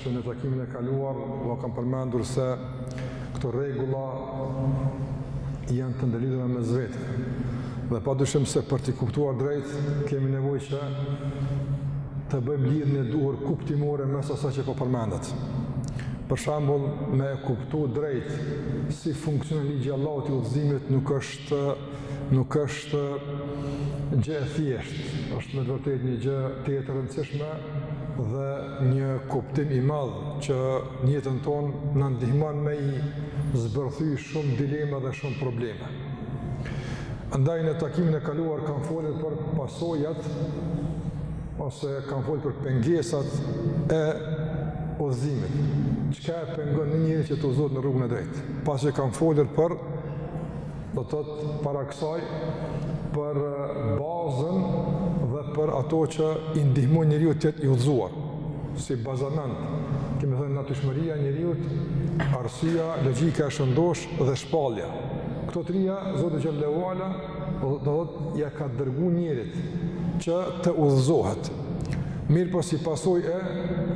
Dhe në takimin e kaluar ua kam përmendur se këto rregulla janë të ndërlidhura mes veti. Dhe pa dyshim se për t'i kuptuar drejt, kemi nevojë që të bëjmë lidhjen e duhur kuptimore mes asaj që po përmendet. Për shambull, me e kuptu drejt si funksionon ligji i Allahut i udhëzimit nuk është Të nuk është gjë e thjeshtë, është me të vërtetë një gjë tejet e rëndësishme dhe një kuptim i madh që në jetën tonë na ndihmon me i zbërthy shumë dilema dhe shumë probleme. Andaj në takimin e kaluar kam folur për pasojat ose kam fol për pengesat e udhëzimit. Çka e pengon një njeri që të udhëzohet në rrugën e drejtë? Pasi që kam folur për do të thotë para kësaj për bazën dhe për ato që i ndihmojnë njeriut të jetë i udhëzuar si bazament. Kemi thënë natyrshmëria e njeriut, arsyeja, logjika e shëndoshë dhe shpallja. Këto tria Zoti xhelle ue ala do të thotë ia ka dërgu njeriut që të udhëzohet. Mirëpo si pasojë e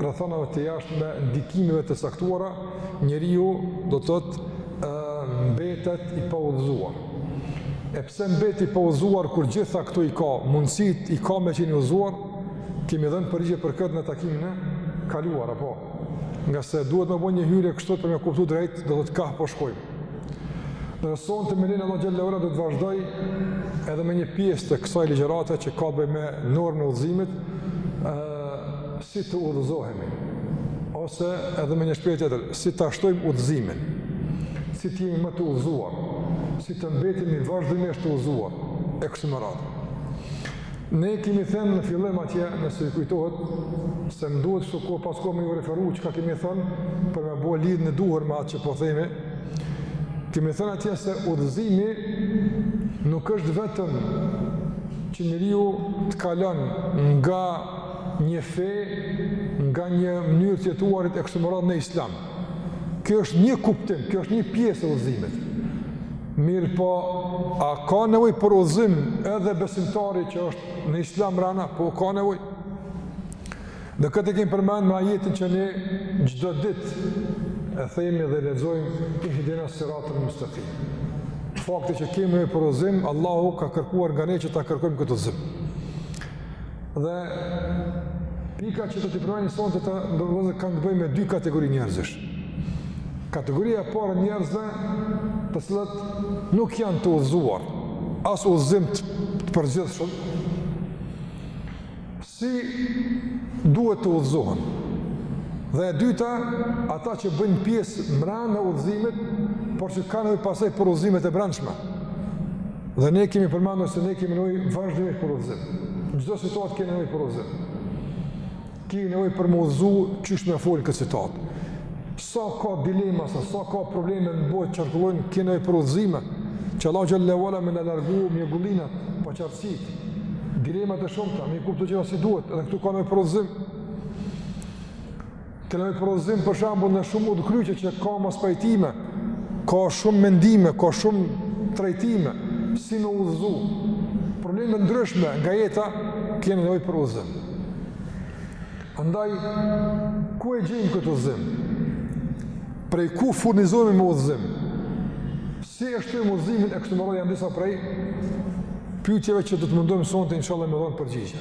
rrethanave të jashtme, ndikimeve të caktuara, njeriu do të thotë mbetet i paudhëzuar. E pse mbet i paudhëzuar kur gjitha këto i ka, mundësitë i ka me qenë i udhëzuar, kemi dhënë përgjigje për këtë në takimin e kaluar, apo? Ngase duhet me bo një hyrje kështu për me kuptu drejt, do të thotë kah po shkojmë. Ndërsa sonte me lejen e Allahut xhelle ue ala do të vazhdoj edhe me një pjesë të kësaj ligjërate që ka të bëjë me mënyrën e udhëzimit si të udhëzohemi ose edhe me një shprehje tjetër si ta shtojmë udhëzimin si të jemi më të udhëzuar si të mbetemi vazhdimisht të udhëzuar e kështu me radhë Ne kemi thënë në fillim atje, nëse ju kujtohet, se më duhet kështu kohë pas kohë me ju referu çka kemi thënë, për me bo lidhjen e duhur me atë që po themi, kemi thënë atje se udhëzimi nuk është vetëm që njeriu të kalon nga një fe, nga një mënyrë të jetuarit e kështu me radhë në islam. Kjo është një kuptim, kjo është një pjesë e udhëzimit. Mirëpo, a ka nevojë për udhëzim edhe besimtari që është në islam rana, po ka nevojë. Dhe këtë e kemi përmend me ajetin që ne çdo ditë e themi dhe lexojmë ihdina siratal mustekim. Fakti që kemi nevojë për udhëzim, Allahu ka kërkuar nga ne që ta kërkojmë këtë udhëzim. Dhe pika që do të provojmë sonte kanë të bëjë me dy kategori njerëzish. Kategoria e parë e njerëzve, të cilët nuk janë të udhëzuar, as udhëzim të përgjithshëm, si duhet të udhëzohen. Dhe e dyta, ata që bëjnë pjesë mbrenda udhëzimit, por që kanë nevojë pastaj për udhëzimet e brendshme. Dhe ne kemi përmendur se ne kemi nevojë vazhdimisht për udhëzim. Në çdo situatë kemi nevojë për udhëzim. Kemi nevojë për me udhëzu qysh me fol n'këtë situatë. Sa ka dilema, sa, sa ka probleme në botë qarkullojnë, kemi nevojë për udhëzime. Që Allah xhelle ve ala me na largu mjegullinat, paqartësitë, dilemat e shumta, me i kuptu gjërat si duhet, edhe këtu ka nevojë për udhëzim. Kena nevojë për udhëzim për shembull në shumë udhëkryqe që ka mospajtime, ka shumë mendime, ka shumë trajtime si me udhëzu. Probleme të ndryshme nga jeta kemi nevojë për udhëzim. Andaj ku e gjejmë këtë udhëzim? Prej ku furnizohemi me udhëzim? Si e shtojmë udhëzimin e kështu me radhë janë disa prej pyetjeve që do të mundojmë sonte inshallah me dhon përgjigje.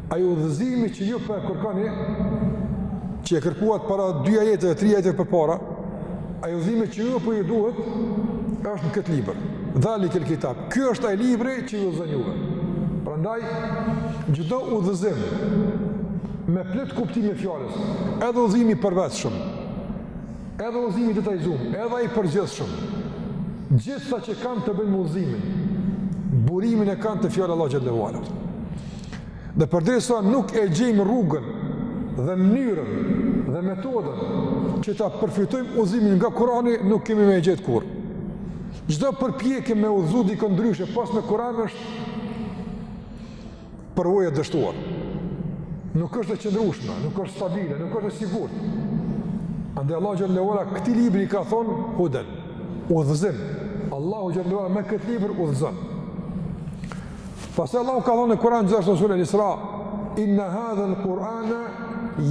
Ai udhëzimi që ju po e kërkoni, që e kërkuat para dy ajeteve, tri ajeteve përpara, ai udhëzimi që ju po ju duhet është në këtë libër. Dhalikel kitab. Ky është ai libri që ju udhëzon juve. Prandaj çdo udhëzim me plot kuptimin e fjalës, edhe udhëzimi i përveçëm, edhe udhëzimi i detajizum, edhe ai i përgjithshëm. Gjithçka që kanë të bëjnë me udhëzimin, burimin e kanë te fjala e Allahut xhelle ve ala Dhe përderisa nuk e gjejmë rrugën dhe mënyrën dhe metodën që ta përfitojmë udhëzimin nga Kurani, nuk kemi me e gjetë kurrë. Çdo përpjekje me udhëzu dikon ndryshe pos me Kur'an është përvojë e dështuar. Nuk është e qëndrueshme, nuk është stabile, nuk është e sigurt. Andaj Allahu xhelle ve ala këtij libri i ka thon Huden, udhëzim. Allahu xhelle ve ala me këtë libër udhëzon. Pastaj Allahu ka thënë në Kur'an gjithashtu në surën Isra, Inna hadha al-Qur'ana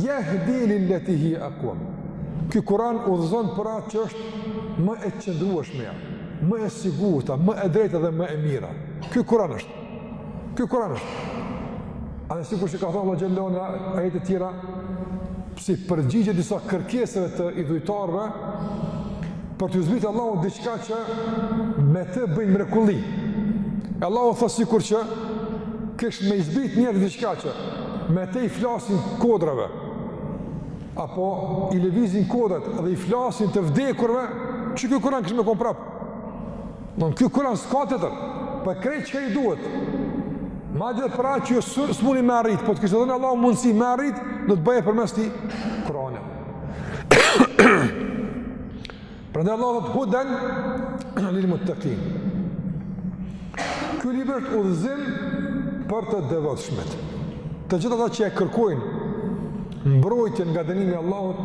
yahdi lillati hija aqwam. Ky Kur'an udhëzon për atë që është më e qëndrueshmja, më e sigurta, më e drejta dhe më e mira. Ky Kur'an është. Ky Kur'an është. Andaj sikur që ka thënë Allah xhelle ve ala në ajete të tjera, si përgjigje disa kërkesave të idhujtarëve për t'ju zbritë Allahu diçka që me të të bëjnë mrekulli. Allahu tha sikur të kish me i zbrit njerëzve diçka që me të i flasin kodrave apo i lëvizin kodrat dhe i flasin të vdekurve, qe ky Kur'an kish me kon prap. Ky Kuran s'ka të tëra, po krejt çka i duhet. Madje për atë që s'muni me arrit, po të kish dhënë Allahu mundësi me arrit, do të bëje përmes këtij Kurani. Prandaj Allahu thotë huden lil muttekin. Ky libër është udhëzim për të devotshmit. Të gjithë ata që e kërkojnë, mbrojtjen nga dënimi i Allahut,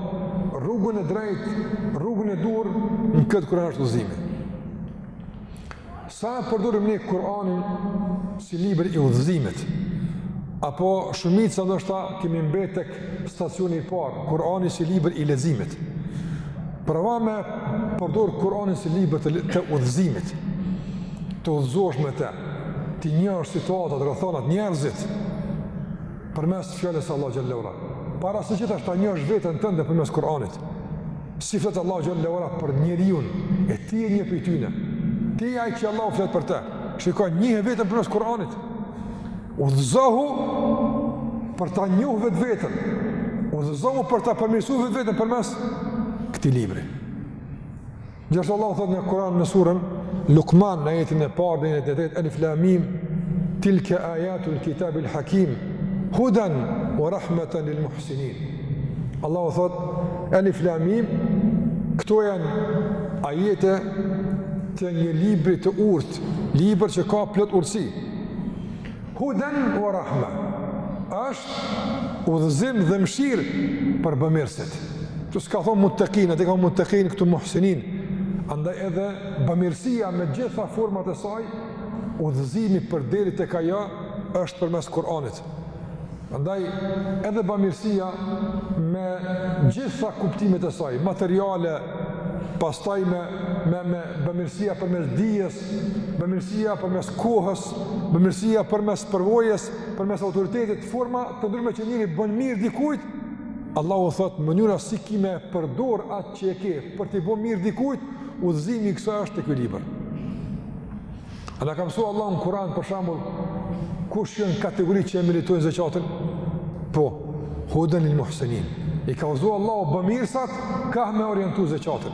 rrugën e drejt, rrugën e dur, në këtë Kuran është udhëzimi. Sa e përdorim ne Kur'anin si libër i udhëzimit, apo shumica ndoshta kemi mbet tek stacioni i parë, Kur'ani si libër i leximit. Provo me përdor Kur'anin si libër të, të udhëzimit, të udhëzohesh me te, t'i njohësh situatat, rrethanat, njerëzit, përmes fjalës së Allahu xhel-le ue ala. Para se gjithash ta njohësh veten tënde përmes Kur'anit. Si flet Allahu xhel-le ue ala për njeriun, e ti je një prej tyre. Ti je ai që Allahu flet për të. Shiko, njihe veten përmes Kur'anit. Udhëzohu për ta njohur vetë veten. Udhëzohu për ta përmirësuar vetë veten përmes këtij libri. Gjithashtu Allahu thotë në Kur'an në surën Luqman në ajetin e parë deri te i treti Alif Lam Mim tilka ayatul kitabil hakim hudan wa rahmatan lil muhsinin. Allahu thotë Alif Lam Mim këto janë ajete të një libri të urtë, libër që ka plot urtësi. Huden wa rahma, është udhëzim dhe mëshirë për bëmirësit. Këtu s'ka thonë mutekin, atje ka thonë mutekin, këtu muhsinin. Andaj edhe bëmirësia me gjitha format e saj, udhëzimi për deri tek ajo, është përmes Kur'anit. Andaj edhe bëmirësia me gjitha kuptimet e saj, materiale, pastaj me, me, me bëmirësia përmes dijes, bamirësia përmes kohës, bamirësia përmes përvojës, përmes autoritetit, forma të ndryshme që njeri i bën mirë dikujt, Allahu thot mënyra si ki me përdor atë që e ke për t'i bo mirë dikujt, udhëzimi i kësaj është ky libër. A na ka mësu Allahu në Kur'an për shembull kush janë kategoritë që meritojnë zakatin? Po, hudan lil muhsinin. I ka uzu Allahu bamirësat kah me orientu zakatin.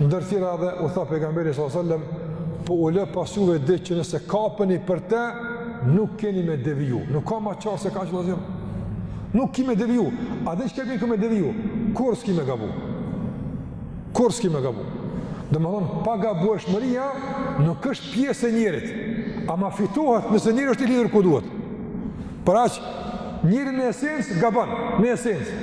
Ndër tjera dhe u tha pejgamberi sallallahu alajhi wasallam, po u lë pas juve diç që nëse kapeni për të, nuk keni me deviju. Nuk ka më qartë se kaq, vllazën. Nuk ki me deviju. Edhe çka domethonë me deviju? Kur s'ki me gabu? Kur s'ki me gabu? Dhe më thonë, pa gabu e shmëria, nuk është pjesë e njerit. Ama fitohet nëse njeri është i lidhur ku duhet. Por aq, njeri në esencë gabon, në esencë.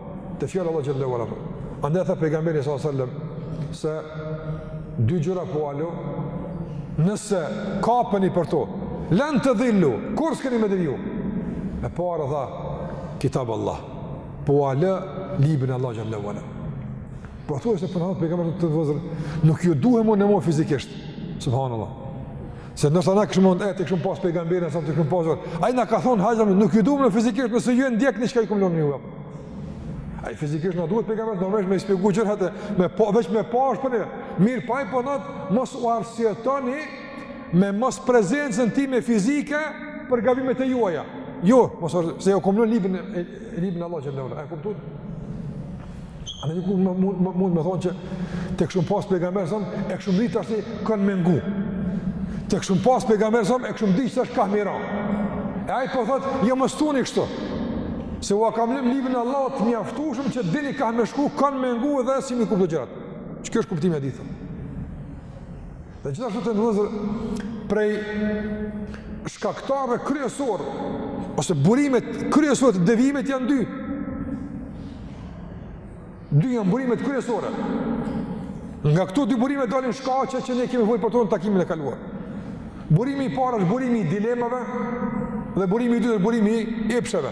Te fjala e Allahut xhel-le ue ala. Andaj tha pejgamberi sallallahu alajhi wasallam se dy gjëra po ua lo nëse kapeni për to, lan tedhillu, kurrë s'keni me deviju. E para tha kitab Allah. Po ua lo librin e Allahut xhel-le ue ala. Po thua se për hapë pejgamberi të nderuar vëllezër, nuk ju duhem unë më fizikisht. Subhanallah. Se do të na kishim mund të kishim pas pejgamberin sa të kishim pasur. Ai na ka thon hajde nuk ju duhem fizikisht nëse ju ndjekni çka i kom lon ju. Ai fizikisht na duhet pejgamberi normalisht me i shpjegu gjërat me pa po, veç me pa është për ne mirëpo ai po thot mos u arsyetoni me mosprezencën time fizike për gabimet e juaja. Jo, se jua kom lon librin e librin e Allahut xhallahu. Ai kupton. A ne dikush mund me thonë që ta kishim pas pejgamberin e kishim ditë tash si ka me ngu. Ta kishim pas pejgamberin e kishim ditë kah është e mira. E ai po thotë jo mos thuni kështu. Se ua kam lënë librin e Allahut të mjaftueshëm që e dini kah me shku kon me ngu edhe si me i kuptu gjërat. Që kjo është kuptimi i hadithit. Dhe gjithashtu të nderuar vëllezër prej shkaktarve kryesor, ose burimet kryesore të devimit janë dy. Dy janë burimet kryesore. Nga këto dy burime dalin shkaqe që ne kemi fol për to në takimin e kaluar. Burimi i parë është burimi i dilemave dhe burimi i dytë është burimi i epsheve.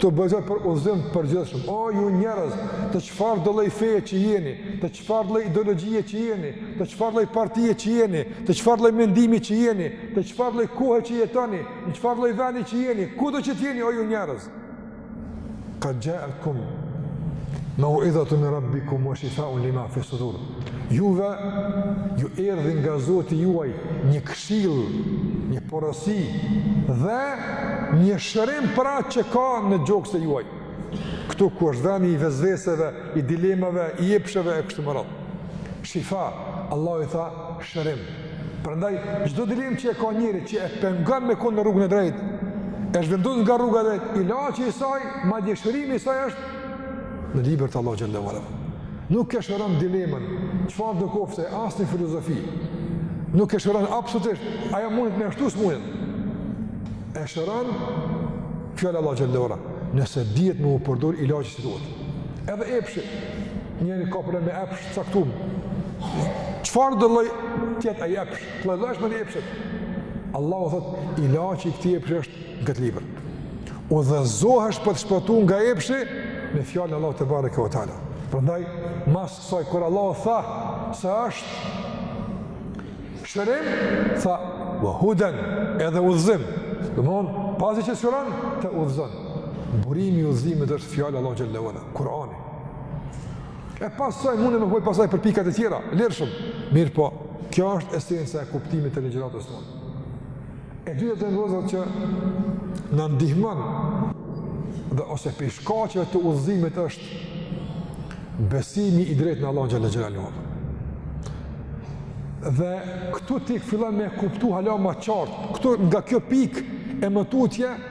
Këtu bëhet fjalë për udhëzim të përgjithshëm. O ju njerëz, të çfarëdo lloj feje që jeni, të çfarëdo lloj ideologjie që jeni, të çfarëdo lloj partie që jeni, të çfarëdo lloj mendimi që jeni, të çfarëdo lloj kohe që jetoni, në çfarëdo lloj vendi që jeni, kudo që të jeni o ju njerëz? Kad ja'atkum mau'izatu min rabbikum wa shifaa'un lima fi sudur. Juve ju erdhi nga Zoti juaj një këshill, një porosi dhe një shërim për atë që ka në gjokset e juaj. Këtu ku është vendi i vesveseve, i dilemave, i epsheve e kështu me radhë. Shifa, Allahu i tha shërim. Prandaj çdo dilemë që e ka njeri që e pengon me kon në rrugën e drejtë, e zhvendos nga rruga e drejtë, ilaçi i saj, madje shërimi i saj është në libër të Allahut xhel-le ue ala Nuk e shëron dilemën, çfarëdo koftë, asnjë filozofi. Nuk e shëron absolutisht, ajo mundet me ashtu s'mundet. E shëron, fjala e Allahut xhel-le ue ala, nëse dihet me u përdor ilaçi si duhet. Edhe epshi, njeri kapet me epsh t'caktum. Çfarëdo lloj të jetë ai epsh, të llojllojshme janë epshet. Allahu thot, ilaçi i këtij epshi është në këtë libër. udhëzohesh për të shpëtu nga epshi, me fjalën e Allahut tebareke ve teala. Prandaj, mas saj, kur Allahu tha, se është shërim, tha, ve huden edhe udhëzim. Domethonë, pasi që shëron, të udhëzon. Burimi i udhëzimit është fjala e Allahut xhele ve ala, Kurani. E pas saj, munem me fol pasaj për pikat e tjera, lirshëm. Mirëpo, kjo është esenca e kuptimit të ligjëratës tonë. E dyta të nderuar vllezër që na ndihmon dhe ose prej shkaqeve të udhëzimit është besimi i drejtë në Allahun xhele xhelaluhu. Dhe këtu ti fillon me e kuptu hala ma qartë, këtu nga kjo pikë e më tutje,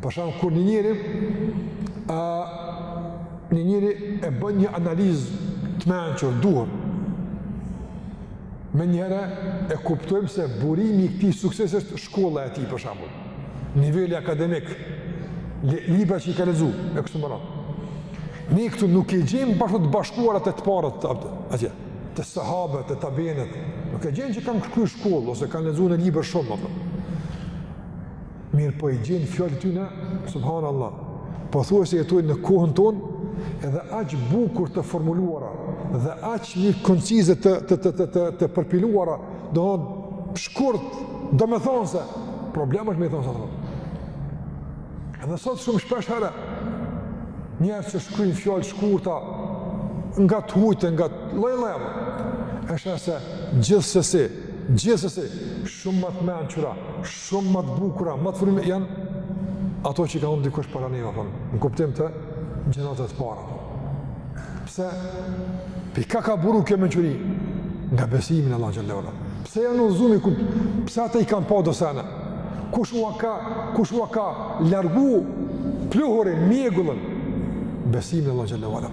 Për shembull, kur një njeri, a, një njeri e bën një analizë të mençur, duhur, menjëherë e kuptojmë se burimi i këtij suksesi është shkolla e tij, për shembull, niveli akademik, libra që i ka lexu, e kështu me radhë. Ne këtu nuk e gjejmë bashkë të bashkuara te të parët tanë, atje, te sahabët, te tabiinët, nuk e gjejmë që kanë kry shkollë, ose kanë lexu në libra shumë, atje. mirëpo i gjen fjalët e tyne, subhanallah, po thua se jetojnë në kohën tonë, edhe aq bukur të formuluara, dhe aq në koncizitet të, të, të, të, të, të përpiluara, domethonë shkurt, domethonë se, problem është me i thonë se thonë. Edhe sot shumë shpeshherë, njerëz që shkrujnë fjalë shkurta, nga të hujtë, nga të lloj-llojeve, e sheh se gjithsesi, gjithsesi, shumë më të mençura, Shumë më të bukura, më të fuqishme janë ato që i ka thonë dikush para ne, apo në kuptim të gjeneratave të para. Pse? Pi ka ka buru kjo mençuri nga besimi në Allahun xhele ve ala. Pse janë udhëzu, pse ata i kanë pa do sene? Kush ua ka, kush ua ka largu pluhurin, mjegullën? Besimi në Allahun xhele ve ala.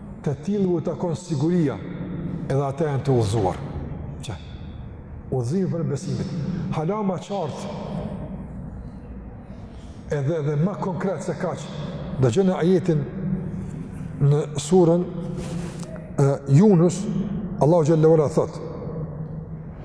Të tillëve u takon siguria, edhe ata janë të udhëzuar. Që udhëzimi prej besimit, hala më qartë. Edhe edhe më konkret se kaq, dëgjone ajetin në suren Junus, Allahu xhele ve ala thotë.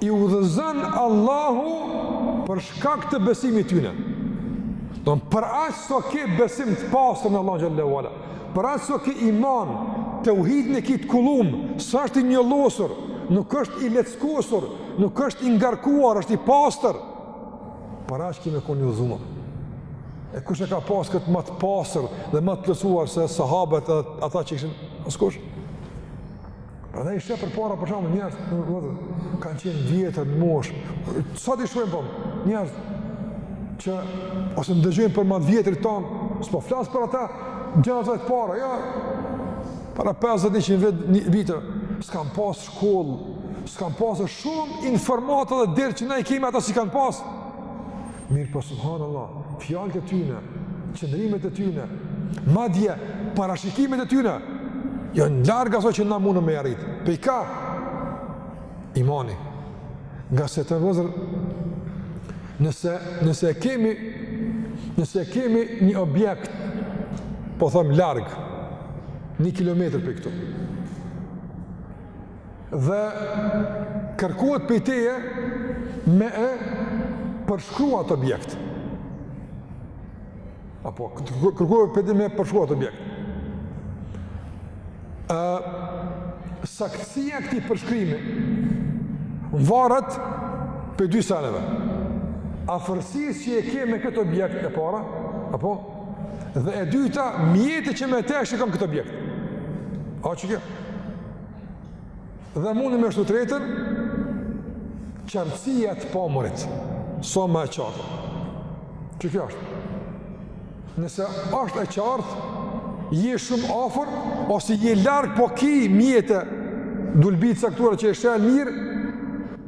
i udhëzon Allahu për shkak të besimit tyne. Domethonë për aq sa ke besim të pastër në Allahun xhele ve ala, për aq sa ke iman, teuhidin e ki të kullum, s'është i njollosur, nuk është i leckosur, nuk është i ngarkuar, është i pastër, për aq ki me konë i udhëzum. E kush e ka pasë këtë ma të pastër dhe ma të plotësuar se sahabët dhe ata që ishin, askush? Edhe i sheh përpara për shembull njerëz, vëllezër, kanë qenë vjetër, në moshë, sot i shohim po, njerëz, që ose ndëgjojmë për ma të vjetrit tonë, s'po flas për ata, gjeneratat e para, jo, para 50-100 vite, s'kanë pas shkollë, s'kanë pasë shumë informata edhe dije që ne i kemi ata s'i kanë pasë. Mirëpo subhanallah, fjalët e tyne, qëndrimet e tyne, madje, parashikimet e tyne, janë larg asaj që na mundë me i arrit. Prej kah, imani, ngase vëllezër, nëse, nëse kemi, nëse kemi një objekt, po them larg, një kilometër prej këtu, dhe kërkohet prej teje me e përshkru atë objekt. Apo, kërkohet prej teje me e përshkru atë objekt. E, saktësia e këtij përshkrimi varet prej dy seneve. Afërsisë që e ke me këtë objekt e para, apo, dhe e dyta mjeti që me të e shikon këtë objekt. A që kjo? Dhe mundemi me shtu të tretën, qartësia e të pamurit, sa më e qartë. Që kjo është? Nëse është e qartë, je shumë afër, ose je larg po ki mjete dylbi të caktuar që e sheh mirë,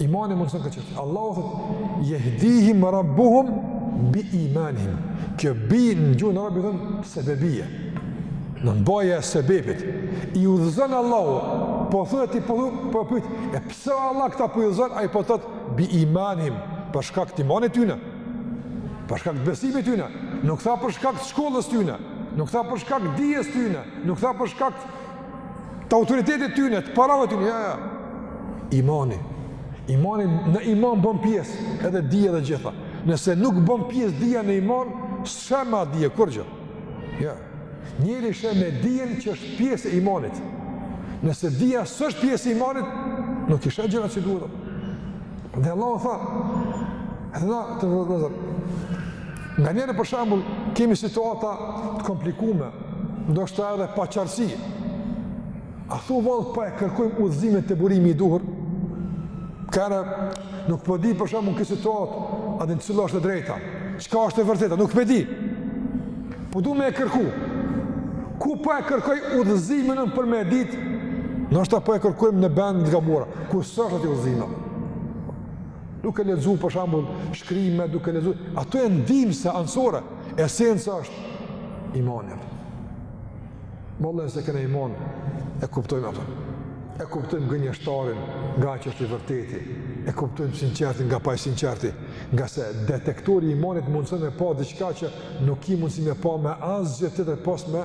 Imani mundëson këtë. Allahu thotë jehdihim rabbuhum bi imanihim. Kjo bi në gjuhën arabe i thonë sebebije. Baja e sebebit. I udhëzon Allahu, po thu ti po, po pyt, e pse Allahu këta po i udhëzon, ai po thotë bi imanihim, për shkak të imanit tyne. Për shkak të besimit tyne. Nuk tha për shkak të shkollës tyne. Nuk tha për shkak të dijes tyne. Nuk tha për shkak të Të autoritetit tyne, të parave tyne, jo, jo. Imani. Imani në iman bën pjesë, edhe dija edhe gjitha. Nëse nuk bën pjesë dija në iman, s'e ka dija kurgjë. Jo. Njeriu sheh me dijen që është pjesë e imanit. Nëse dija s'është pjesë e imanit, nuk i sheh gjërat si duhet. Dhe Allahu tha, edhe na vëllezër, Nganjëherë për shembull, kemi situata të komplikume, ndoshta edhe paqartësi. A thu vallë po e kërkojmë udhëzimin te burimi i duhur? Kur nuk po di për shembull këtë situatë, a din cila është e drejta, çka është e vërteta, nuk po di. Po du me e kërku. Ku po e kërkoj udhëzimin unë për me e ditë, ndoshta po e kërkojmë në vend të gabuar, ku s'është aty udhëzimi? duke lexu për shembull shkrime, duke lexu, ato janë ndihmëse anësore. Esenca është imani. Mullojmë se kena iman e kuptojmë ato. E kuptojmë gënjeshtarin nga që është i vërteti, e kuptojmë sinqertin nga i pasinqerti, nga se detektori i imanit mundëson me pa diçka që nuk ki mundësi me pa me asgjë tjetër pos me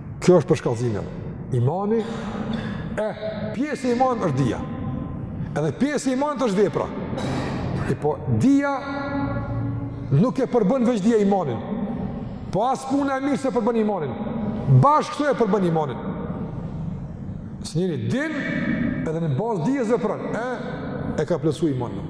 Kjo është përshkallëzime. Imani, e, pjesë e imanit është dija. Edhe pjesë e imanit është vepra. E po, dija nuk e përbën veç dija imanin. Po as puna e mirë s'e përbën imanin. Bashkë këto e përbën imanin. Nëse njeri din, edhe në bazë dijes vepron, e ka plotësu imanin.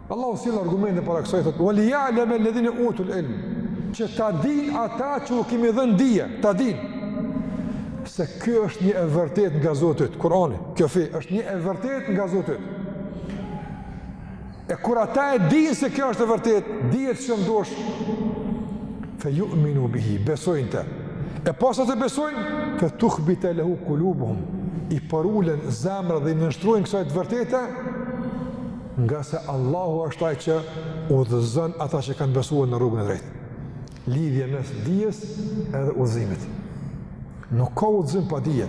Allahu sjell argumentin para kësaj thotë: "Wa liya'lam alladhina utul ilm." Që ta din ata që u kemi dhënë dije, ta din se kjo është një e vërtetë nga Zoti, Kurani. Kjo fe është një e vërtetë nga Zoti. E kur ata e dinë se kjo është e vërtetë, dihet se ndodh fe yu'minu bihi, besojnë në të. E pasi të besojnë, fe tukhbita lahu qulubuhum, i parulen zemra dhe i nënshtrohen kësaj të vërtete, Nga se Allahu është ai që udhëzon ata që kanë besuar në rrugën e drejtë. Lidhje mes dijes edhe udhëzimit. Nuk ka udhëzim pa dije.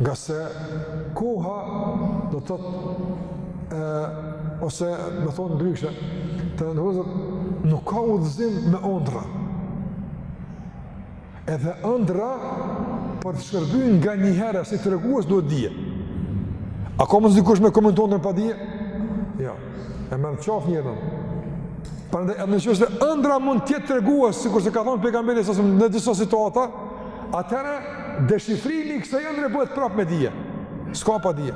Nga se koha do të thotë ose me thonë ndryshe, të ndrozë nuk ka udhëzim me ondrra. Edhe ëndrra për të shërbyer nga një herë si tregues duhet dije. A ka mundësi dikush me komentu ëndrrën pa dije? Jo. E merr në qafë njerin. Prandaj, edhe në qoftë se ëndrra mund të jetë tregues, sikurse ka thonë pejgamberi sasë në disa situata, atëherë deshifrimi i kësaj ëndrre bëhet prapë me dije. S'ka pa dije.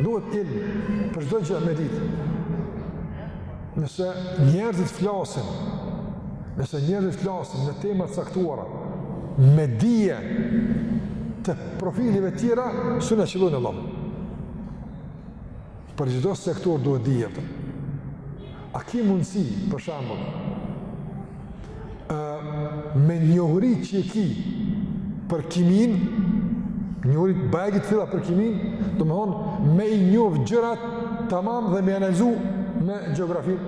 Duhet ilm, për çdo gjë me ditë. Nëse njerëzit flasin, nëse njerëzit flasin në tema t'caktuara, me dije të profileve tjera, s'u na qëllon Allah. Për çdo sektor duhet dije. A ki mundësi, për shembull, ë me njohuri që e ki për kiminë, njohuri të bajagi t'thella për kiminë, domethonë me i njohë gjërat tamam dhe me i analizu me gjeografi,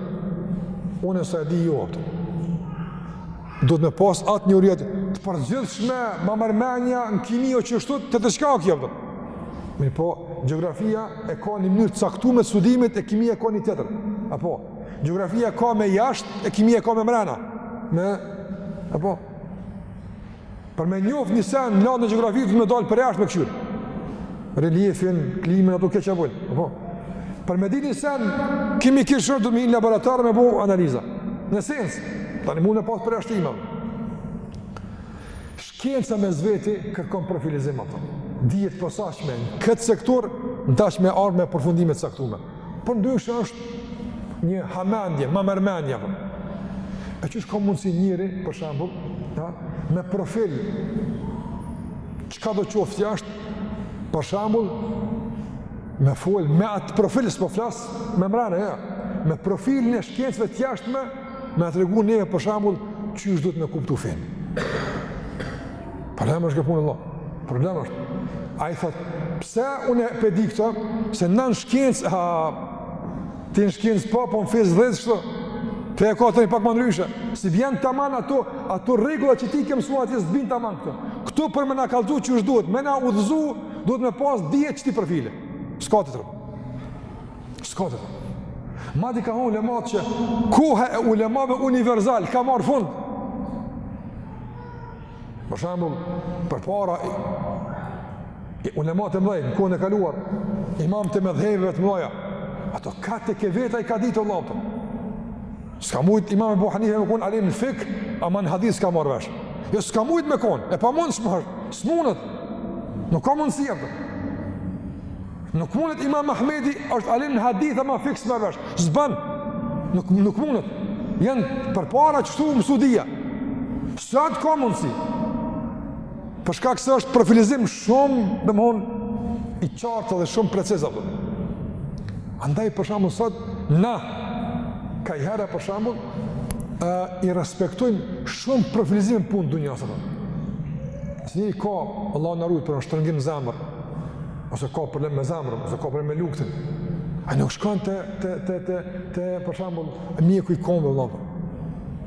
unë me sa e di jo ato. Duhet me pas atë njohuri atë, të përgjithshme, ma mërmenja në kimi o që shtu, të të shka o kja përdo. Mirëpo, gjeografia e ka një mënyrë t'caktume studimit e kimia e ka një tjetër. Apo, Gjeografia ka me jashtë e kimia ka me mrena. Me apo për me njoft një sen në në gjeografi du me dalë përjashtë me këqyr. Reliefin, klimën ato keq apo. Apo. Për me ditë një sen kimikisht du me hi në laborator me bu analiza. Në sens, tani mund me pas përjashtime Shkenca mes veti kërkon profilizim apo dije të posaçme në këtë sektor n'dash me ardh në përfundime të caktuara. Përndryshe është një hamendje, ma merr mendja apo. E çysh ka mundsi njëri për shembull, ha, me profil çka do qoftë jashtë, për shembull, me fol me atë profil s'po flas me mrena, ja. Me profilin e shkencëve të jashtme me na tregu neve për shembull çysh duhet me kuptu fen. Problem është kjo punë Allah. Problem është. Ai thot, pse unë e di këto? Se nën shkencë, ha ti në shkencë pa po në fe s'je kështu. Te ka tani pak më ndryshe. S'i vjen tamam ato, ato rregulla që ti ke mësuar atje s'bin tamam këtu. Këtu për me na kallzu çysh duhet, me na udhëzu, duhet me pas dije çtij profili. S'ka tjetër. S'ka tjetër. Madje kanë thonë ulemat që koha e ulemave universal ka marrë fund. Për shembull, përpara ulemat e mëdhenj, në kohën e kaluar, imamët e medhhebeve të mëdhaja, ato ka të ke veta i ka ditë Allah të. Ska mujt imam Ebu Hanife me konë alim në fikh, ama në hadith s'ka marrë vesh. Jo s'ka mujt me konë, e pamundshme është, s'munët, nuk ka mundësi e për. Nuk mundet Imam Ahmedi është alim në hadith ama fikh s'merr vesh. S'bën. Nuk nuk mundet. Jan përpara çtu me studiu. Sot a ka mundsi? Për shkak se është profilizim shumë, domthon i qartë dhe shumë preciz apo. Andaj për shembull sot na kajhera për shembull ë i respektojmë shumë profilizim punë dunjas apo. Si ka Allahu na rujt për shtrëngim zemër. ose ka problem me zemrën, ose ka problem me lukthin. A nuk shkon te te te te te për shembull mjeku i kombëve vëllai.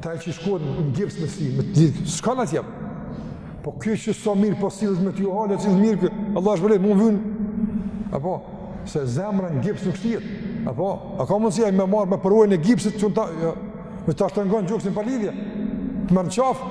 Te ai që shtin në gips me si, me ti, s'shkon atje. Po kjo që sa mirë po sillet me ty hala që mirë kë, Allahu e shpërbleft, s'më vyn. Apo se zemra në gips nuk shtihet. Apo, a ka mundësi ai me marr me përvojën e gipsit që ta jo, me ta shtrëngu gjoksin pa lidhje. Të merr në qafë.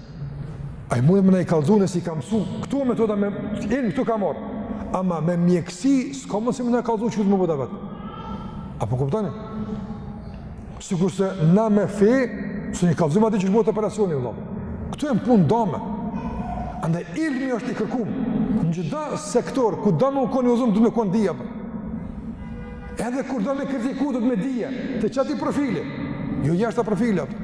Ai mundet me na i kallzu si ka mësu, këtu me të da me ilm, këtu ka marrë. Ama me mjekësi, s'ka mundësi me na i kallzu që të më bëda vetë. A po kuptoni? Sikurse na me fe, s'mun i kallzu ati qysh bëhet operacioni, vëlla. Këtu e më punë dame. Andaj ilmi është i kërkum. Në çdo sektor, ku don me u konë i udhzum, du me konë dija. Edhe kur don me kritiku, du me dije. Të qatij profili. Jo jashta profilit, at.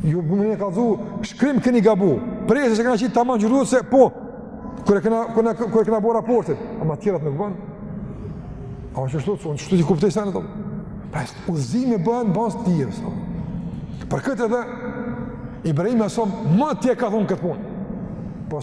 Ju më në një ka dhu, shkrim keni gabu, prej se s'e kena qitë taman gjurru, se po, kur e kena, kena, kur e kena bo raportin, ama tjerat nuk banë, ama qashtu, qashtu t'i kuptoj senet, pra udhëzimi bahet n'bazë t'dijes, për këtë edhe, Ibrahimi alejhi selam, ma tje ka thonë këtë punë, po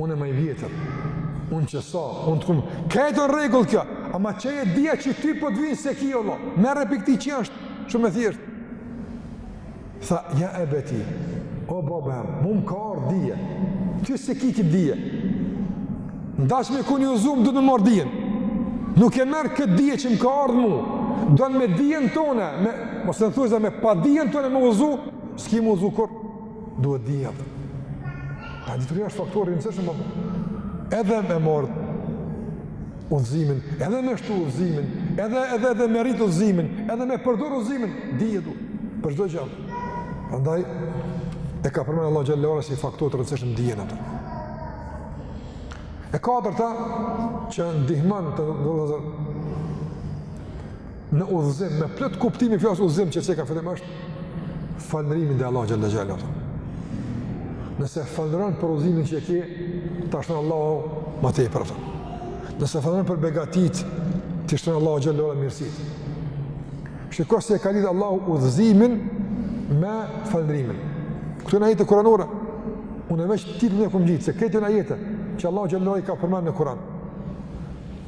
Unë jam ma i vjetër, unë që sa, unë të kam, kejt në rregull kjo, ama qajo dija që ty për po të vjen s'e ki, Allah, merre prej këti që është, shumë e thjeshtë. Tha, ja ebeti, o baba jem mu më ka ardhë dije, ti s'e ki këtë dije, ndash me konë i udhzum, duhet me marrë dijen, nuk e merr këtë dije që më ka ardhë mu, don me dijen tone, me, ose në thojza, me padijen tone me u udhzu, s'ki me u udhzu kurrë, duhet dija. Pra dituria është faktor i rëndësishëm po edhe me marr udhëzimin, edhe me shtu udhëzimin, edhe edhe edhe me rrit udhëzimin, edhe me përdor udhëzimin, dija du për çdo gjë. Prandaj e ka përmend Allahu xhel-le ve ala si faktor të rëndësishëm dijen atë. E katërta që ndihmon të vëllazër në udhëzim, me plot kuptimin e fjalës udhëzim që se ka fillim është, falënderimi ndaj Allahut xhel-le xhelaluhu. Nëse falënderon për udhëzimin që ke, ta shton Allahu më tepër. Nëse falënderon për begatitë, t'i shton Allahu xhel-le xhelaluhu mirësitë. Shiko si e ka lidhë Allahu udhëzimin me falënderimin. Këto janë ajete kuranore, unë veç titën e kam gjitë, se këto janë ajete që Allahu xhel-le xhelaluhu ka përmend në Kuran.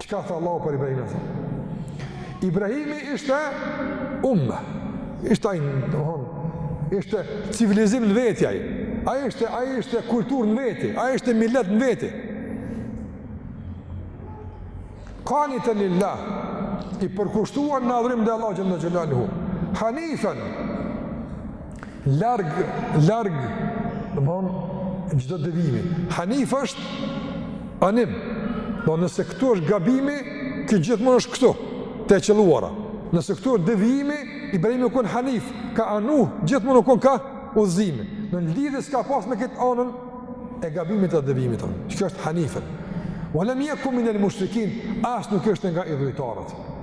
Çka tha Allahu për Ibrahimin? Tha? Ibrahimi ishte umet, ishte ai, domethënë, ishte civilizim në veti ai, ai ishte, ai ishte kulturë në veti, ai ishte milet në veti. Kaniten lil-lah, i përkushtuar në adhurim ndaj Allahut xhel-le xhelaluhu. Hanifen, Larg, larg, domethënë, çdo devimi. Hanif është anim. Domethënë nëse këtu është gabimi, ky gjithmonë është këtu, te e qëlluara. Nëse këtu është devimi, Ibrahimi u konë Hanif, ka anu, gjithmonë u konë ka udhëzimi. Nonji lidhje s'ka pas me këtë anën, e gabimit dhe devimit anë. Kjo është Hanifen. Wa lem jeku minel mushrikin, as nuk është nga idhujtarët.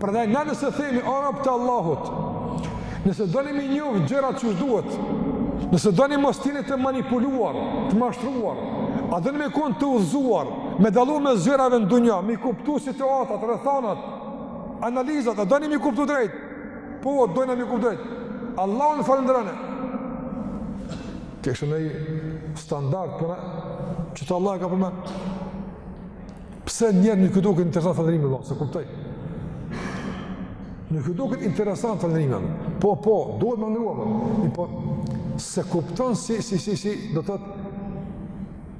Prandaj, na nëse themi, o rob të Allahut, nëse doni me i njoh gjërat qysh duhet, nëse doni mos t'jeni të manipuluar, të mashtruar, a doni me kon të udhëzuar, me dallu mes zërave në dunja, me i kuptu situatat, rrethanat, analizat, a doni me i kuptu drejt, po, dojna me i kuptu drejt, Allahun falënderone, ky është një standard për ne, që Allahu e ka përmend, Pse njeri nuk i duket interesant falënderimi Allah, s'e kupton. Nuk i duket interesant falënderimi. Po, po, duhet me nderu, po. E po, s'e kupton si, si, si, si, do të thotë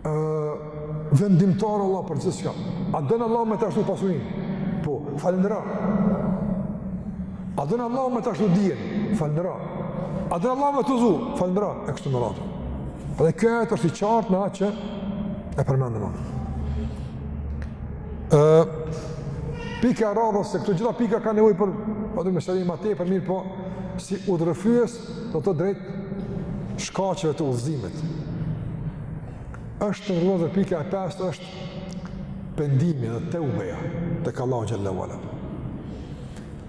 uh, vendimtar Allah për gjithçka. A don Allahu me ta shtu pasurinë? Po, falëndero. A don Allahu me ta shtu dijen? Falëndero. A don Allahu me të udhëzu? Falëndero. E kështu me radhë. Dhe ky ajet është i qartë në atë që e përmendëm atë. Ë pika e radhës, se këto gjitha pika kanë nevojë për domethënë sqarim ma tepër, mirëpo si udhërrëfyes do të drejt shkaqeve të udhëzimit. Është rrova pika e pestë është pendimi dhe teubeja tek Allahu xhel-le ve ala.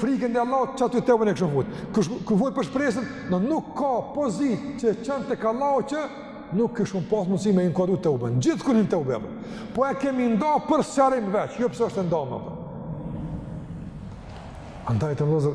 Frikën e Allahut qaty teuben e kishim fut. Kur fol për shpresën, do nuk ka pozitë që çon tek Allahu që nuk kishim pas mundsi me inkuadru teuben. Gjithkund hin teubeja. Po e kemi nda për sqarim veç, jo pse është e ndame. Andaj të vëllezër,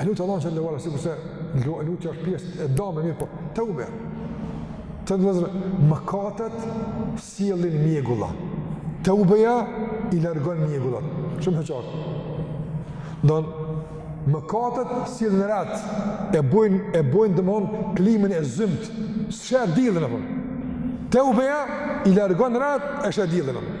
E lut Allahun xhel-le ve ala, sikurse lutja është pjesë e ndame, mirëpo teubeja. Të nderuar vëllezër, mëkatet sjellin mjegulla. Teubeja i largon mjegullat. Shumë e qartë. Domethënë, mëkatet sjellin retë, e bojnë, e bojnë domethënë klimën e zymtë, s'e sheh diellin, apo? Teubeja i largon retë, e sheh diellin, apo?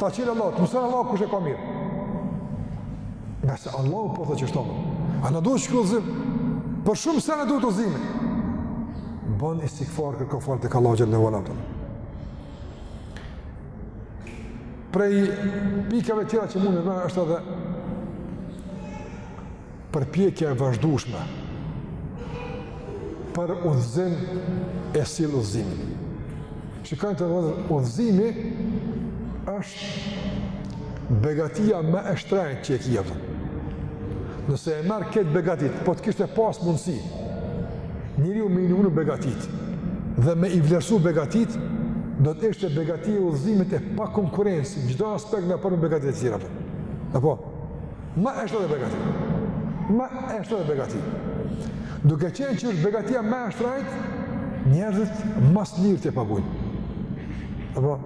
Ta qel Allahu, të mëson Allahu kush e ka mirë. Ngase Allahu po ta shton. A na duhet udhëzim, për shumë sene duhet udhëzimi. Bën istigfar, kërko falje tek Allahu xhel-le ve ala. Prej pikave tjera që mund me me është edhe përpjekja e vazhdueshme për udhëzim e sjell udhëzimin. Shikoni, vëllezër, udhëzimi është begatia më e shtrenjtë që e ki, vëllezër. Nëse e merr këtë begati, po të kishte pas mundësi njeriu me i numru begatitë dhe me i vlerësu begatitë, do të ishte begatia e udhëzimit e pa konkurrencë, në çdo aspekt në raport me begatitë e tjera. Apo? Ma e shtrejtë begati. Ma e shtrejtë begati. Duke qenë që është begatia ma e shtrejtë, njerëzit ma s'lirti e pagujnë. Apo,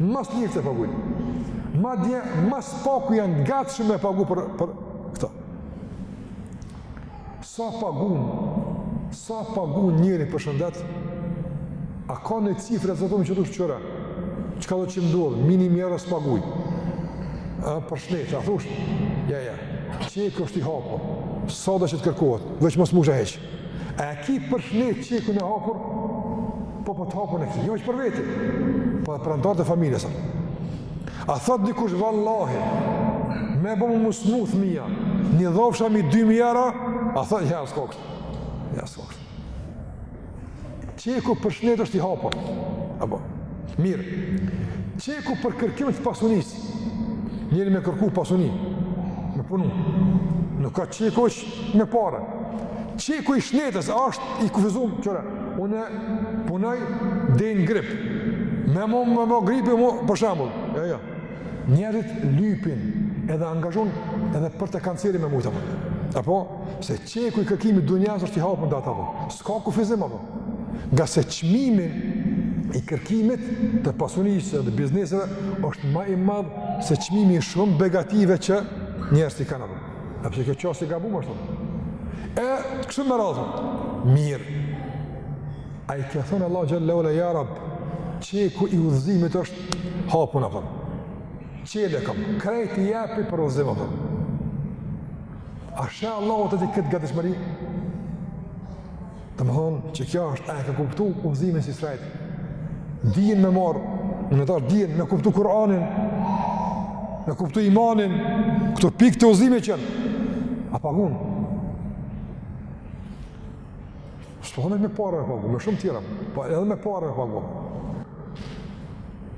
ma s'lirti e pagujnë. Madje, ma s'paku janë gatshëm me pagu për, për këto. Sa pagun, sa pagun njeri për shëndet, a ka një shifër, zotni, që thush qyre, çka do që më duhet, mi ni mijë euro s'paguj, a, për shëndet, a thush, ja, ja, çeku është i hapur, sado që të kërkohet, veç mos mushe heq, a e ki për shëndet çekun e hapur, po për po të hapur e ki, jo veç për veti, po dhe për antarët e familjes. A thotë dikush vallahi, me u bo me m'u smu thmija, në dhofsha mi dy mijë euro, a thotë, ja, s'thotë, ja, s'thotë. Çeku për shnetë është i hapur, apo, mirë, çeku për kërkim të pasunisë, njeri me kërku pasuni, me punu, nuk ka çeku është, me pare. Çeku i shnetës është i kufizuar, qyre, unë punoj deri në grip. Me më marrë gripi për shembull. Jo, jo. Njerëzit lypin edhe angazhohen edhe për të kanceri me mujtë. Apo, se çeku i kërkimit dunjas është i hapën te ata. S'ka kufizim, apo. Ngase çmimi i kërkimit të pasunisë dhe bizneseve është ma i madh se çmimi shumë begative që njerëzit i kanë. A përse kjo qasje gabim është E, kështu me radhë, mirë. A i ke thënë Allahut xhele ue ala ja Rab, çeku i udhëzimit është hapun, apo. Qele kam, krejt i jepi për udhëzim, apo. A sheh Allahu te ti këtë gatishmëri? Domethënë që kjo është e ka kuptu udhëzimin si shtrejtë. Dijen me marrë, në me tash dijen me kuptu Kur'anin, me kuptu imanin, këto pikë të udhëzimit që janë. A pagun? S'po thom me pare me pagu, me shumë tjera, pa, po edhe me pare me pagu.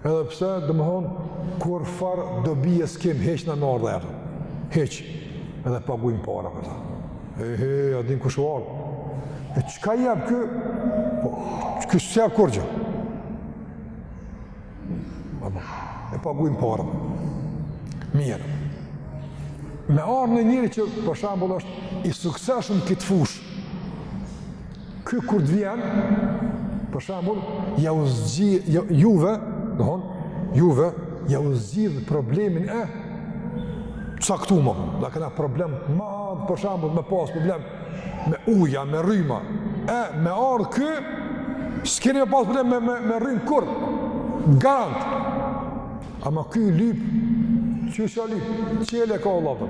Edhe pse, domethënë, kurrfarë dobie s'kem hiç në nërë dhe e hiç, edhe pagujmë para për ta. Ehe, a din kush u ardhë. E çka jep ky? Po, ky s'jep kurgjë? E pagujmë para. Mirë. Me ardhë një njeri që, për shembull, është i sukseshëm këtë fushë, Ky kur të vjen, për shembull, ja u zgjidh ja, juve, do thon, juve ja u zgjidh problemin e caktum. Na kanë problem të madh, për shembull, me pas problem me ujë a, me rrymë a. E me ardh ky, s'keni me pas problem me me, me rrymë kurrë. Garant. Ama ky lyp, çu çali, çele ka Allahu.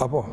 Apo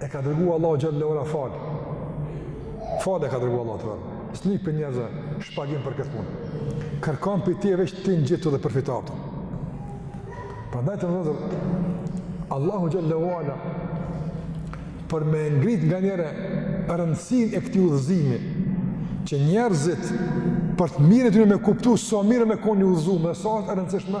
e ka dërgu Allahu xhel-le ue ala falë. Falë e ka dërgu Allahu të vërë. S'lyp pi njerëzve shpagim për këtë punë. Kërkon pi tije veç ti ngjitu dhe përfito. Prandaj vëllezër, Allahu xhel-le ue ala për me ngrit nga njëherë rëndësinë e këtij udhëzimi që njerëzit për të mirë të tyne me kuptu sa është mirë me kon i udhëzum dhe sa është e rëndësishme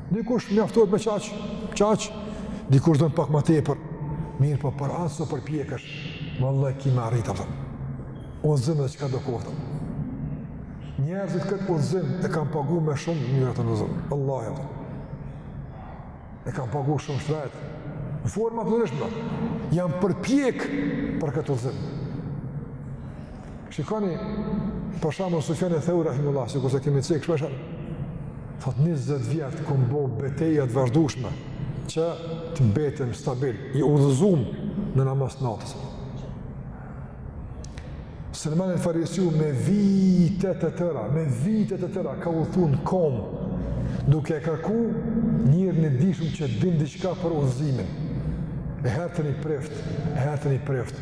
Dikush mjaftohet me qaq, qaq, dikush don pak ma tepër, mirëpo për atë që përpjekesh, vallahi e ki me arritë, kupton. Udhëzim edhe çkado koftë. Njerëzit këtë udhëzim e kanë pagu me shumë gjëra këtë udhëzim, vallahi, kupton. E kanë pagu shumë shtrejtë, në forma të ndryshme, janë përpjekë për këtë udhëzim. Shikoni, për shembull Sufjan eth-Theuri rahimehullah, sikurse kemi cek shpesh. Thot 20 vjet kom bo beteja të vazhdueshme që të mbetem stabil, i udhëzum në namaz të natës. Selman el Farisiu me vite të tëra, me vite të tëra, ka udhtu në komë, duke e kërku njerin e dijshëm që din diçka për udhëzimin. E herë te një prift, e herë te një prift.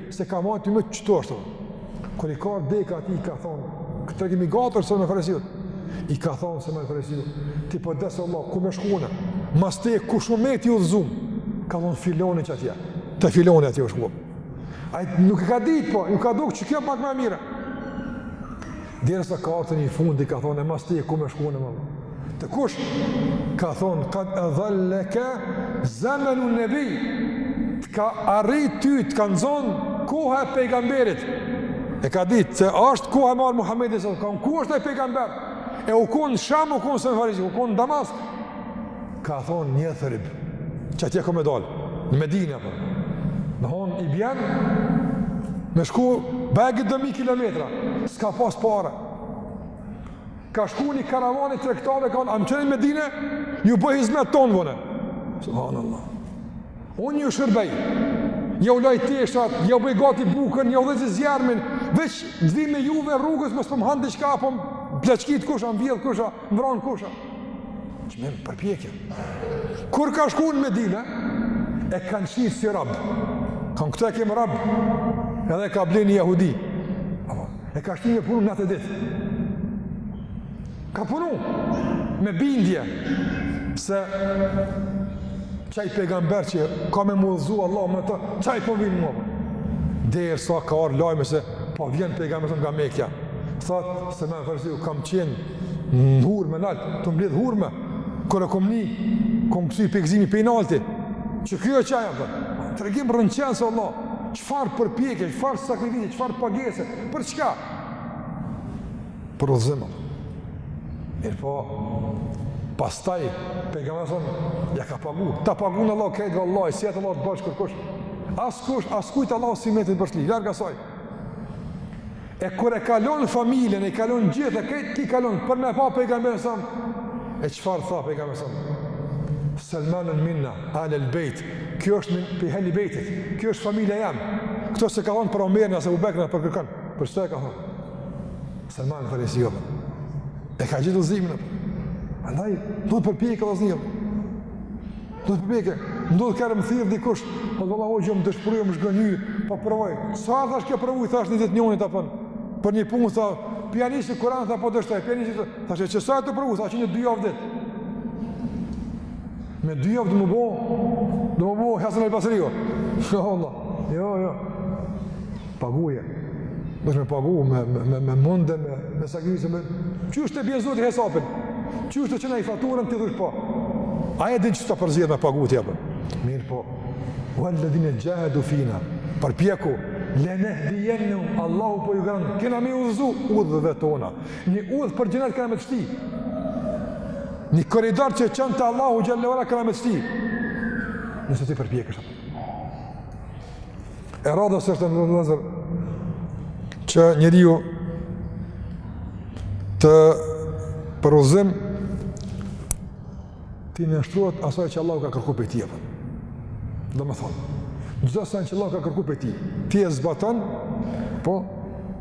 Se ka marrë ti më çto ashtu. Kur i ka ardh deka atij i ka thonë, tregimi i gjatë i Selman Farisiut. I ka thonë Selman Farisiu, ti po des Allah ku me shku unë mas teje, kush meti i udhzum. Ka thonë filoni qatje. Te filoni atje u shku. Ai nuk e ka ditë po, ju ka dukë që kjo pak ma e mira. Derisa ka ardh te një i fundit, ka thonë, e mas tije ku me shku unë më. Te kush, ka thonë, kad edhalleke zemenu nebi, të ka arrit ty, të ka nxonë koha e pejgamberit. E ka ditë, se ashtë koha me ardh Muhammedi, ka thonë ku është ai pejgamber, e u konë në Sham, u konë Selman Farisiu, u konë në Damask. Ka thonë në Jethrib, qatje ka me dalë, në Medine, po. Po. Domethonë i bjen, me shku bajagi dy mijë kilometra, s'ka pas pare. Ka shku te një karvan i tregtarëve, ka thonë, a më çoni në Medine, ju bëj hizmet tonve unë. Subhanallah. Unë ju shërbej, ja u laj teshat, ja u bëj gati bukën, ja u dhezi zjarmin, veç t'vi me juve rrugës mos po m'han diçka, apo m'plaçkit kush a, m'vjedh kush a, vran krejt. Që me përpjekje. Kur ka shku në Medine, e kanë shitë si rab. Kanë këta e kemi rab, edhe e ka ble një jahudi. E ka shti me punu në atë ditë. Ka punu me bindje se qaj pejgamber që ka me m'udhëzu Allah me të, qaj po vinë mua. Derisa ka ardhë lajmi se Po vjen pejgamberi sa nga Meka. Thot Selman Farisiu kam qen në hurmë nalt, tu mbledh hurme. Kur e kom ni, kom kcy pej gëzimi pej nalti. Që ky është qaj apo? Tregim rrëqethës vallahi, çfarë përpjekje, çfarë sakrifice, çfarë pagese, për çka? Për udhëzim. Mirëpo, pastaj, pejgamberi sa ja ka pagu, ta pagun Allahu krejt vëlla, s'i jet Allahu borxh kërkujt, askush, askujt Allahu s'i met borxhli, larg asaj. E kur e kalon familjen, i kalon gjithë, krejt i kalon, për me pa pejgamberi sa, e çfarë tha pejgamberi sa, Selmanu minna ehlel bejt, kjo është pej ehli bejtit, kjo është familja jonë, këto s'e ka thonë për Omerin, as Ebu Bekrin për kërkon, Pse e ka thonë? Selman Farisiu. E ka gjetë udhëzimin atë. Andaj, duhet përpjekje udhëzimi. Duhet përpjekje. Ndodh kur më thirr dikush, po të vëllahu jom dëshpëru, jom zhgënjy, po provoj. Sa është kjo provoj, thash një ditë njonit apo, për një punë, tha, po ia nisi Kuran, tha, po dështoj, po ia nisi të, thash e që sa je tu provu, tha që një dy javë ditë. Me dy javë do m'u bo, do m'u bo, Hasan el Basriu. Jo, vallahi, jo, jo. Paguaje. Duhet me pagu me me me mund me me sakrificë me qysh ta bën Zoti hesapin. Qysh ta çon ai faturën ti dush apo. Ai e din çfarë po duhet me pagu ti apo. Mirëpo. Wal ladina jahadu fina. Përpjeku, le ne hdijennu, Allahu po garanton, kena me udhëzu, udhëve tona, një udhë për gjenet kena me të shti, një koridor që çon te Allahu xhel-le ve ala kena me të shti, nëse ti përpjekesh. E radhës është vëllezër që njeriu për udhëzim t'i nënshtrohet asaj që Allah ka kërku pej tij apo domethonë çdo sen që Allah ka kërku pej tij ti e zbaton po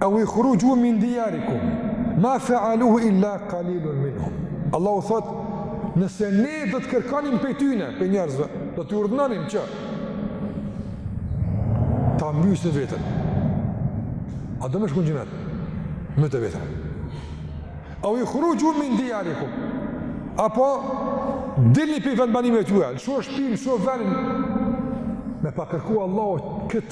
Au i khuruju min diyarikum ma fa'aluhu illa qalilun minhum. Allahu thot, nëse ne do të kërkonim prej tyne, prej njerëzve, do të urdhënonim që ta mbysin veten. A do me shku n'xhenet? Myte veten. Awikhruju min diyarikum. Apo dilni pej vendbanimeve tuja, lësho shpinë, lësho venin, me pas kërku Allah kët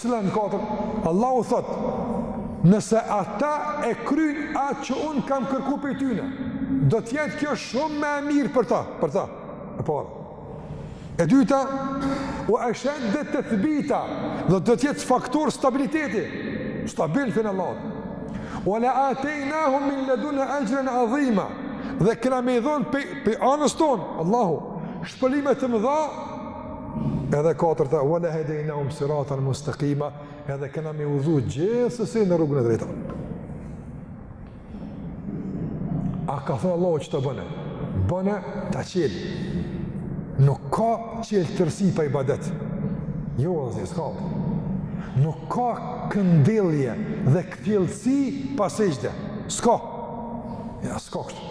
Cilat janë katër? Allahu thot, nëse ata e kryjnë atë që unë kam kërku prej tyne, do të jetë kjo shumë më e mirë për ta, për ta, e para. E dyta, ue eshedde tethbita, dhe do të jetë faktor stabiliteti, stabil në fenë e Allahut. Ue le atejnahum min ledunna exhren adhima, dhe kena me i dhonë prej anës tonë, Allahu, shpërblime të mëdha, Edhe e katërta, wa la hedejnahum siratan mustakima, edhe kena me i udhzu gjithsesi në rrugën e drejtë. A ka thënë Allahu që të bëne? Bëne, ta çelë. Nuk ka çiltërsi pa ibadet. Jo, dhe zi, s'ka. Nuk ka këndellje dhe kthjelltësi pa sexhde. S'ka. Ja, s'ka kështë.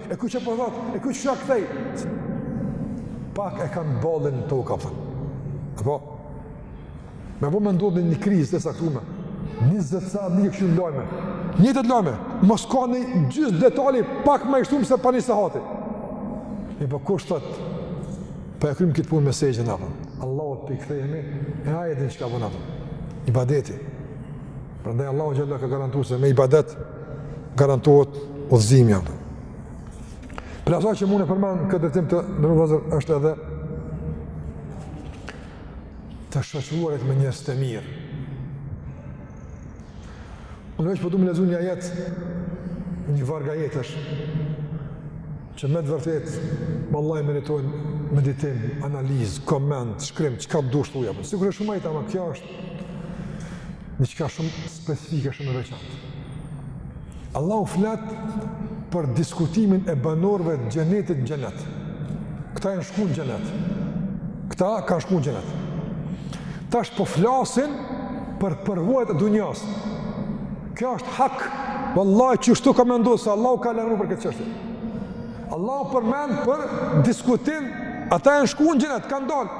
E ku që po thotë, e ku që shak thej? Pak e kanë ballin në tokë. Apo? Me bo me ndodhë një krizë të caktume. 20 sahat i kqyrim lajme. Njëjtat lajme. Mos ka një gjysë detali pak ma i shtum se para një sahati. E po kush të tha po e kryjmë këtë punë me sexhden, apo. Allahut t'i kthehemi, e ai e din çka bon, apo. Ibadeti. Prandaj Allahu xhel-le ka garantu se me ibadet garantohet udhëzimi apo. Prej asaj që mund e përmend në këtë drejtim të nderuar vëllezër është edhe të shoqëruarit me njerëz të mirë. Unë veç po du me lexu një ajet, një varg ajetesh që me të vërtet vallai meritojnë meditim, analizë, koment, shkrim, çka dush thuja. Sikurse shumë ajete, ama kjo është diçka shumë specifike, shumë e veçantë. Allahu flet për diskutimin e banorëve të xhenetit në xhenet. Këta janë shku në xhenet. Këta kanë shku në xhenet. Tash po flasin për përvojat e dunjas. Kjo është hak. Wallahi qishtu ka me ndodh se Allahu ka lajmëru për këtë çështje. Allahu përmend për diskutim, ata janë shku në xhenet, kanë dalë.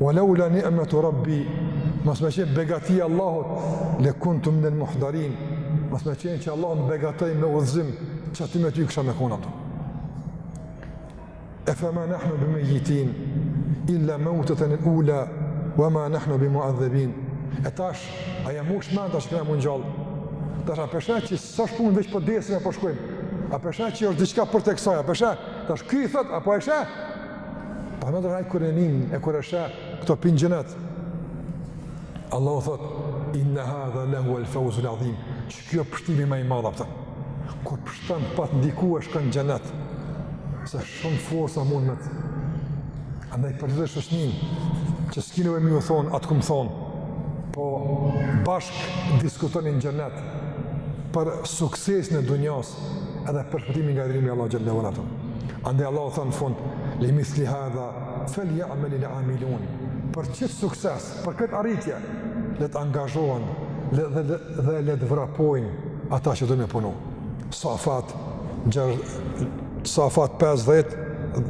Wa laula ni'matu rabbi, mos me qenë begatia e Allahut, le kuntu min al-muhdarin. Mos me qenë që Allahu më begatoi me udhëzim, qaty me ty kisha me kon ato. E fa ma nahnu bi mejitin, illa mautatan al-ula, wa ma nahnu bi mu'adhebin. E tash, a jam ush më tash kena m'u ngjall. Tash a pe sheh që s'asht puna veç po desim e po shkojmë. A pe sheh që është diçka përtej kësaj, a pe sheh. Tash ky i thot a po e sheh? Pa në dërhaj kur e nin, e kur e sheh, këto prej n'xhenet. Allahu thotë, inna hadha lehuel fauzul adhim, që ky o pshtimi ma i madh, a kupton. Kur pshton pa t'ndiku e shkon n'xhenet, se shumë forca mund me të. Andaj për qat shoqni, që s'ki nevojë me ju thonë, a t'kom thonë, po bashkë diskutoni n'xhenet, për suksesin e dunjas, edhe për shpëtimin nga dënimi i Allahut xhelle ve ala. Andaj Allahu thotë në fund, li mithli hadha, fel ja'melil amilun, për qët sukses, për këtë arritje, le të angazhohen le, dhe, dhe, dhe le të vrapojnë ata që dojnë me punu. Safat, gjër, safat 50,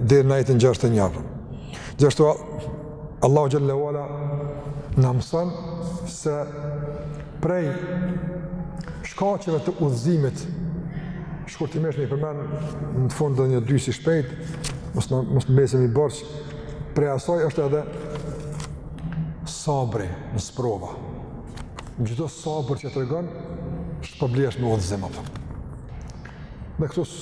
deri në ajetin 61. Gjithashtu, Allahu xhalla wala na mëson se prej shkaqeve të udhëzimit shkurtimisht me i përmend në fund edhe nja dy si shpejt mos na mos mbesim borxh prej saj është edhe sabri në sprova çdo sabër që e tregon shpërblehesh me udhëzim ato në këto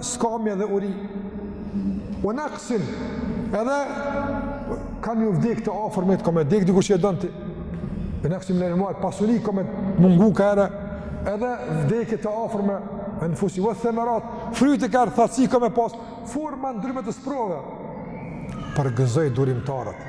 skamje dhe uri. Ue naksin, edhe kanë me ju vdek të afërmit, ka me dek dikush që e don ti. Ue naksin minel emual, pasuri ka me mungu ka herë, edhe vdekje të afërmve uel enfusi, ueth themerat, frytet ka herë, thatsi ka me pas, forma t'ndryshme të sprovave, përgëzoji durimtarët.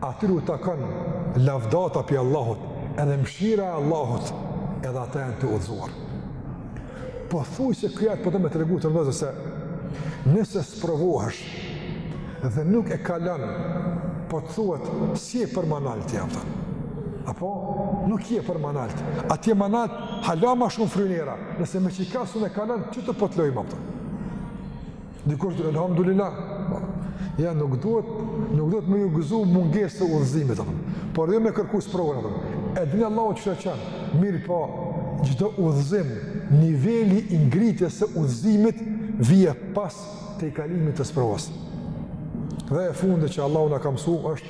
atyre u takon lavdata prej Allahut, edhe mëshira e Allahut, edhe ata janë të udhëzuar. Po thuj se ky ajet po don me tregu tërthorazi se nëse sprovohesh dhe nuk e kalon po të thuhet s'je për ma nalt, a kupton. Apo nuk je për ma nalt. Atje ma nalt hala ma shumë fryn era nëse me qika s'un e kalon që të po të lojmë a kupton. Dikush thot alhamdulillah. Jo nuk duhet, nuk duhet me ju gëzu mungesës të udhëzimit apo. Por dhe jo me kërku sprovën apo. E din Allahu çka çon. Mirëpo çdo udhëzim, niveli i ngritjes së udhëzimit vjen pas tejkalimit të sprovës. Dhe e fundit që Allahu na ka mësu është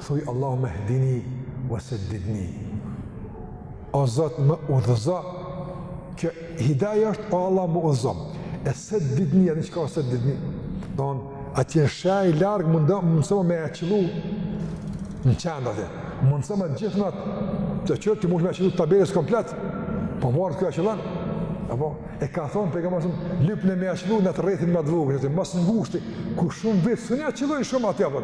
Thuj Allahum ehdini wa seddidni. O Zot më udhëzo. Që hidaja është o Allah më udhëzo. E seddidni, a dini çka është seddidni? Don atje shenjë larg mundesh mos me e qëllu në qendër dhe mëso me gjithnat të çorti mundesh me e qëllu tabelës komplet. Po varet ku e qëllon. Apo e ka thon pejgamberi lypni me e qëllu n'at rrethin ma të vogël, at ma t'ngushtin, ku shumë vetë s'un e qëllojnë shumë atë apo.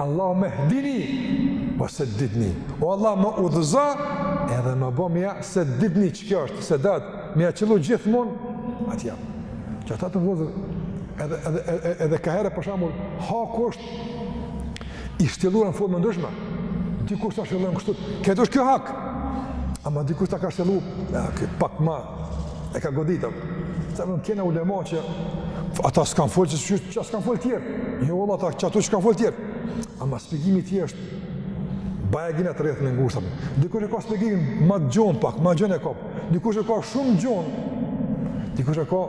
Allahumme hdini ve seddidni. O Allah më udhëzo, edhe më bo me ja, seddidni që kjo është, sedad, me ja qëllu gjithmonë atje. Që ata, të vëllezër, edhe, edhe, edhe, edhe ka herë, për shambull, haku është i shtjelluar në forma të ndryshme. Dikush ta shtjellon kështu, këtë është kjo hakë, ama dikush ta ka shtjellu, ja, këtë pak ma, E ka goditur. Se na kena ulema që ata s'kan fol se çka s'kan fol tjerë. Jo valla ata qato s'kan fol tjerë. Ama shpjegimi i tij është bajagi n'atë rrethin e ngushtë. Dikush e ka shpjegimin ma gjon pak, ma gjon e ka. Dikush e ka shumë gjon. Dikush e ka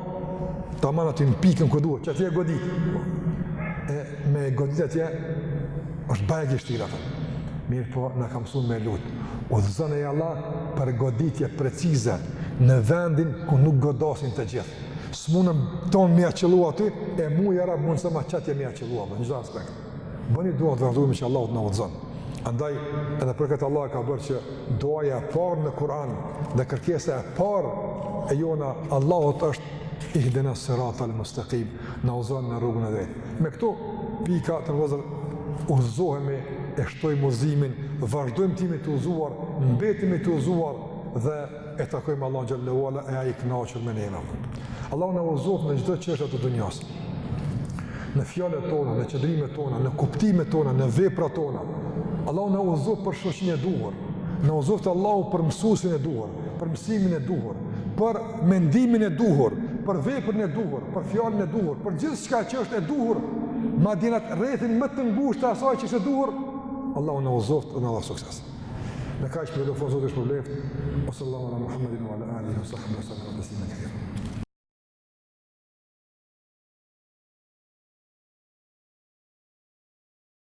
tamam aty në pikën ku duhet, qaty e godit. E me godit atje është bajagi shtirë. Mirëpo, na kemi si me lutë. Udhëzona ej Allah për goditje precize në vendin ku nuk godasin të gjithë. S'munën tonë mja qëllu aty, e mu ja Rab mundësoma qatje mja qëllu atë, në çdo aspekt. Bëni dua të vazhdume që Allah të na udhëzon. Andaj, edhe për këtë Allahu e ka bërë që duaja e parë në Kur'an dhe kërkesa e parë e jona Allahut është ihdina sirat al-mustaqim, na udhëzo në rrugën e drejtë. Me këto pika të vëllezër udhëzohemi e shtojmë udhëzimin, vazhdojmë të jemi të udhëzuar, mbetemi të udhëzuar dhe e takojmë Allahun xhelle ue ala e ai kënaqur me ne. Allahu na udhëzoftë në çdo çështje të dunjos. Në fjalët tona, në qëndrimet tona, në kuptimet tona, në veprat tona. Allahu na udhëzoftë për shoqërinë e duhur. Na udhëzoftë Allahu për mësuesin e duhur. për mësimin e duhur, për mendimin e duhur, për veprën e duhur, për fjalën e duhur, për gjithçka që është e duhur, madje n'atë rrethin më të ngushtë të asaj që është e duhur, Allahu na udhëzoftë dhe na dhashtë sukses. Në kaq përfundojmë, Zoti ju shpërbleftë. Sallallahu ala Muhammadin wa ala alihi wa sahbihi wa sallam taslima katira.